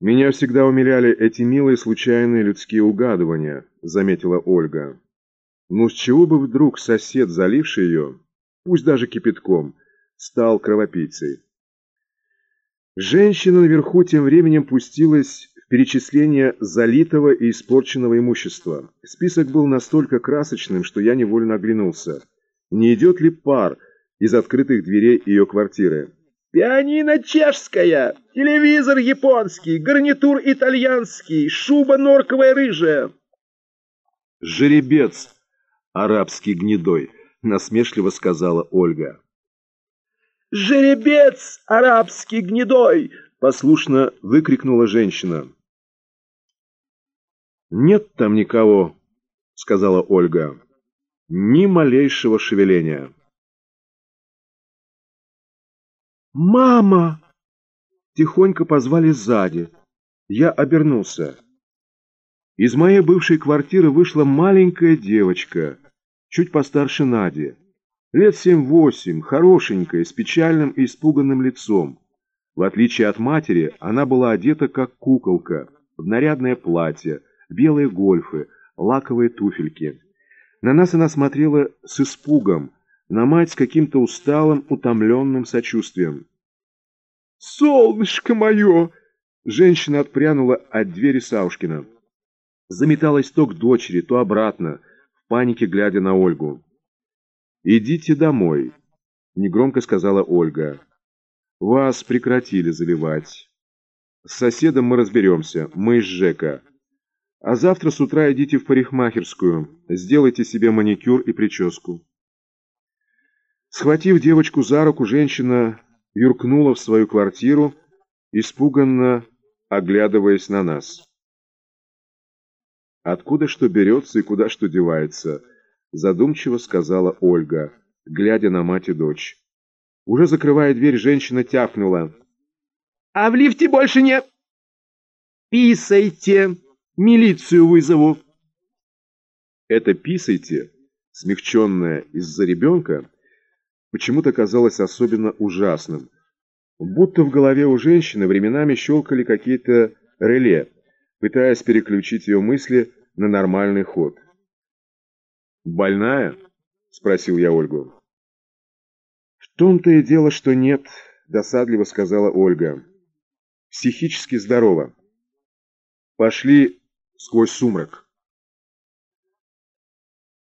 «Меня всегда умиляли эти милые случайные людские угадывания», — заметила Ольга. «Ну с чего бы вдруг сосед, заливший ее, пусть даже кипятком, стал кровопийцей?» Женщина наверху тем временем пустилась в перечисление залитого и испорченного имущества. Список был настолько красочным, что я невольно оглянулся. Не идет ли пар из открытых дверей ее квартиры? Пианино чешская, телевизор японский, гарнитур итальянский, шуба норковая рыжая. Жеребец арабский гнедой, насмешливо сказала Ольга. Жеребец арабский гнедой, послушно выкрикнула женщина. Нет там никого, сказала Ольга. Ни малейшего шевеления. «Мама!» Тихонько позвали сзади. Я обернулся. Из моей бывшей квартиры вышла маленькая девочка, чуть постарше Нади. Лет семь-восемь, хорошенькая, с печальным и испуганным лицом. В отличие от матери, она была одета как куколка, в нарядное платье, белые гольфы, лаковые туфельки. На нас она смотрела с испугом, на мать с каким-то усталым, утомленным сочувствием. «Солнышко мое!» Женщина отпрянула от двери Саушкина. Заметалась то к дочери, то обратно, в панике глядя на Ольгу. «Идите домой», — негромко сказала Ольга. «Вас прекратили заливать. С соседом мы разберемся, мы из Жека. А завтра с утра идите в парикмахерскую, сделайте себе маникюр и прическу». Схватив девочку за руку, женщина юркнула в свою квартиру, испуганно оглядываясь на нас. «Откуда что берется и куда что девается?» задумчиво сказала Ольга, глядя на мать и дочь. Уже закрывая дверь, женщина тяфнула. «А в лифте больше не...» «Писайте! Милицию вызову!» Это «писайте», смягченное из-за ребенка, почему-то казалось особенно ужасным. Будто в голове у женщины временами щелкали какие-то реле, пытаясь переключить ее мысли на нормальный ход. «Больная?» — спросил я Ольгу. «В том-то и дело, что нет», — досадливо сказала Ольга. «Психически здорова. Пошли сквозь сумрак».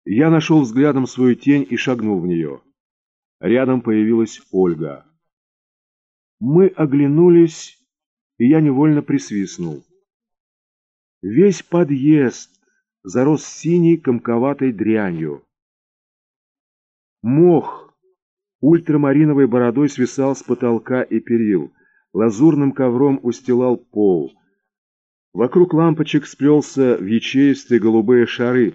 Я нашел взглядом свою тень и шагнул в нее. Рядом появилась Ольга. Мы оглянулись, и я невольно присвистнул. Весь подъезд зарос синей комковатой дрянью. Мох ультрамариновой бородой свисал с потолка и перил, лазурным ковром устилал пол. Вокруг лампочек сплелся в ячеистые голубые шары,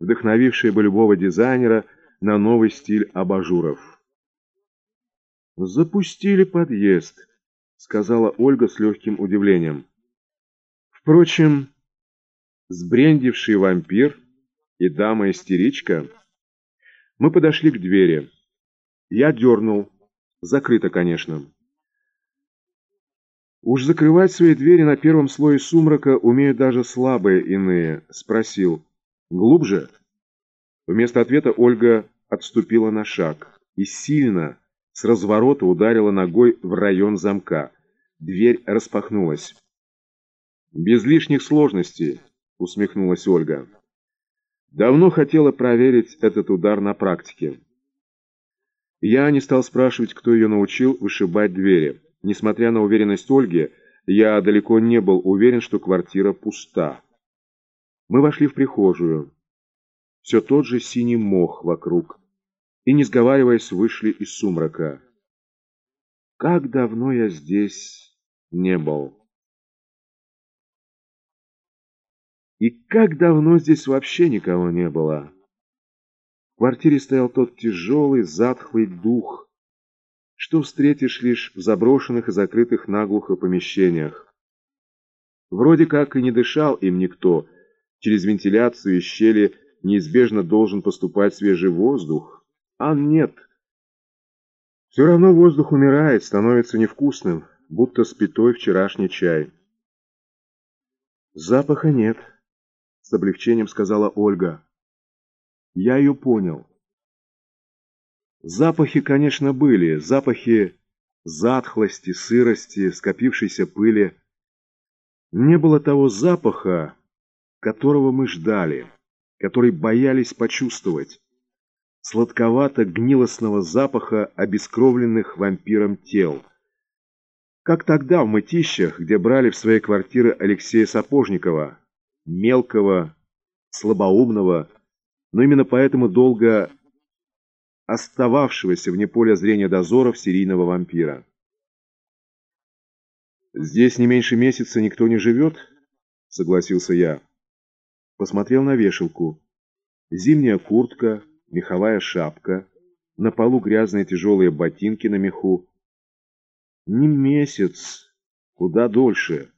вдохновившие бы любого дизайнера на новый стиль абажуров. «Запустили подъезд», — сказала Ольга с легким удивлением. Впрочем, сбрендивший вампир и дама-истеричка... Мы подошли к двери. Я дернул. Закрыто, конечно. Уж закрывать свои двери на первом слое сумрака умеют даже слабые иные. Спросил. Глубже? Вместо ответа Ольга отступила на шаг. И сильно с разворота ударила ногой в район замка. Дверь распахнулась. «Без лишних сложностей», — усмехнулась Ольга. «Давно хотела проверить этот удар на практике». Я не стал спрашивать, кто ее научил вышибать двери. Несмотря на уверенность Ольги, я далеко не был уверен, что квартира пуста. Мы вошли в прихожую. Все тот же синий мох вокруг и, не сговариваясь, вышли из сумрака. Как давно я здесь не был. И как давно здесь вообще никого не было. В квартире стоял тот тяжелый, затхлый дух, что встретишь лишь в заброшенных и закрытых наглухо помещениях. Вроде как и не дышал им никто, через вентиляцию и щели неизбежно должен поступать свежий воздух, а нет. Все равно воздух умирает, становится невкусным, будто спитой вчерашний чай. Запаха нет, с облегчением сказала Ольга. Я ее понял. Запахи, конечно, были, запахи затхлости, сырости, скопившейся пыли. Не было того запаха, которого мы ждали, который боялись почувствовать. Сладковато-гнилостного запаха обескровленных вампиром тел. Как тогда в мытищах, где брали в свои квартиры Алексея Сапожникова, мелкого, слабоумного, но именно поэтому долго остававшегося вне поля зрения дозоров серийного вампира. «Здесь не меньше месяца никто не живет?» — согласился я. Посмотрел на вешалку. Зимняя куртка, меховая шапка, на полу грязные тяжелые ботинки на меху. Не месяц, куда дольше.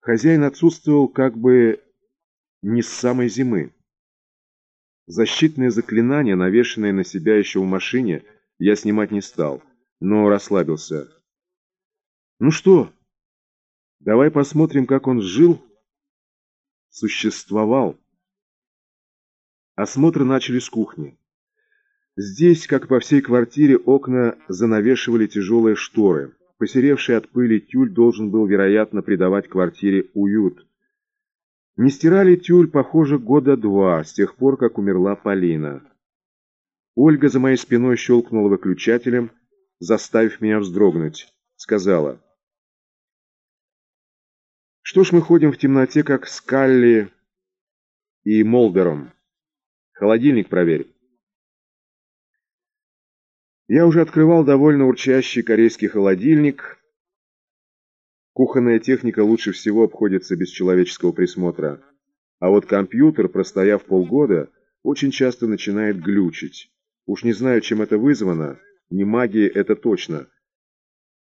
Хозяин отсутствовал как бы не с самой зимы. Защитные заклинания, навешанные на себя еще в машине, я снимать не стал, но расслабился. Ну что, давай посмотрим, как он жил, существовал. Осмотр начали с кухни. Здесь, как по всей квартире, окна занавешивали тяжелые шторы. Посеревший от пыли тюль должен был, вероятно, придавать квартире уют. Не стирали тюль, похоже, года два, с тех пор, как умерла Полина. Ольга за моей спиной щелкнула выключателем, заставив меня вздрогнуть. Сказала. Что ж мы ходим в темноте, как Скалли и Молдером? Холодильник проверь. Я уже открывал довольно урчащий корейский холодильник, Кухонная техника лучше всего обходится без человеческого присмотра. А вот компьютер, простояв полгода, очень часто начинает глючить. Уж не знаю, чем это вызвано, не магии это точно.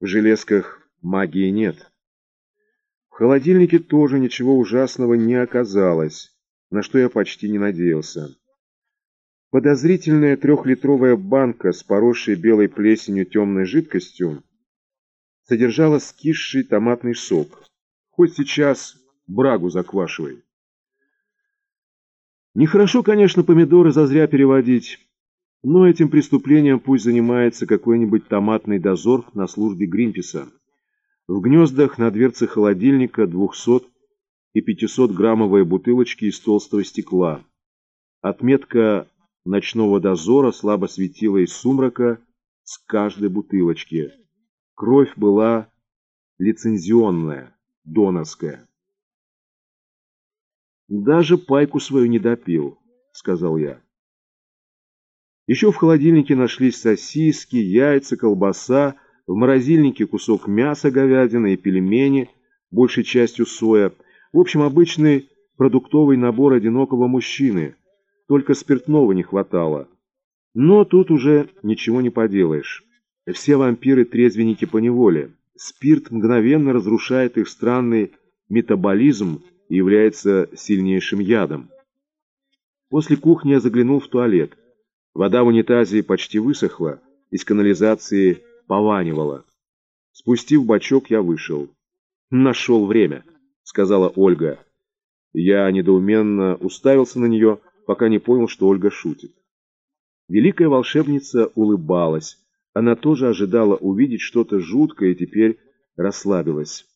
В железках магии нет. В холодильнике тоже ничего ужасного не оказалось, на что я почти не надеялся. Подозрительная трехлитровая банка с поросшей белой плесенью темной жидкостью содержала скисший томатный сок. Хоть сейчас брагу заквашивай. Нехорошо, конечно, помидоры зазря переводить, но этим преступлением пусть занимается какой-нибудь томатный дозор на службе Гринписа. В гнездах на дверце холодильника 200 и 500 граммовые бутылочки из толстого стекла. Отметка ночного дозора слабо светила из сумрака с каждой бутылочки. Кровь была лицензионная, донорская. «Даже пайку свою не допил», — сказал я. Еще в холодильнике нашлись сосиски, яйца, колбаса, в морозильнике кусок мяса говядины и пельмени, большей частью соя. В общем, обычный продуктовый набор одинокого мужчины. Только спиртного не хватало. Но тут уже ничего не поделаешь. Все вампиры трезвенники по неволе. Спирт мгновенно разрушает их странный метаболизм и является сильнейшим ядом. После кухни я заглянул в туалет. Вода в унитазе почти высохла, из канализации пованивала. Спустив бачок, я вышел. «Нашел время», — сказала Ольга. Я недоуменно уставился на нее, пока не понял, что Ольга шутит. Великая волшебница улыбалась, она тоже ожидала увидеть что-то жуткое и теперь расслабилась.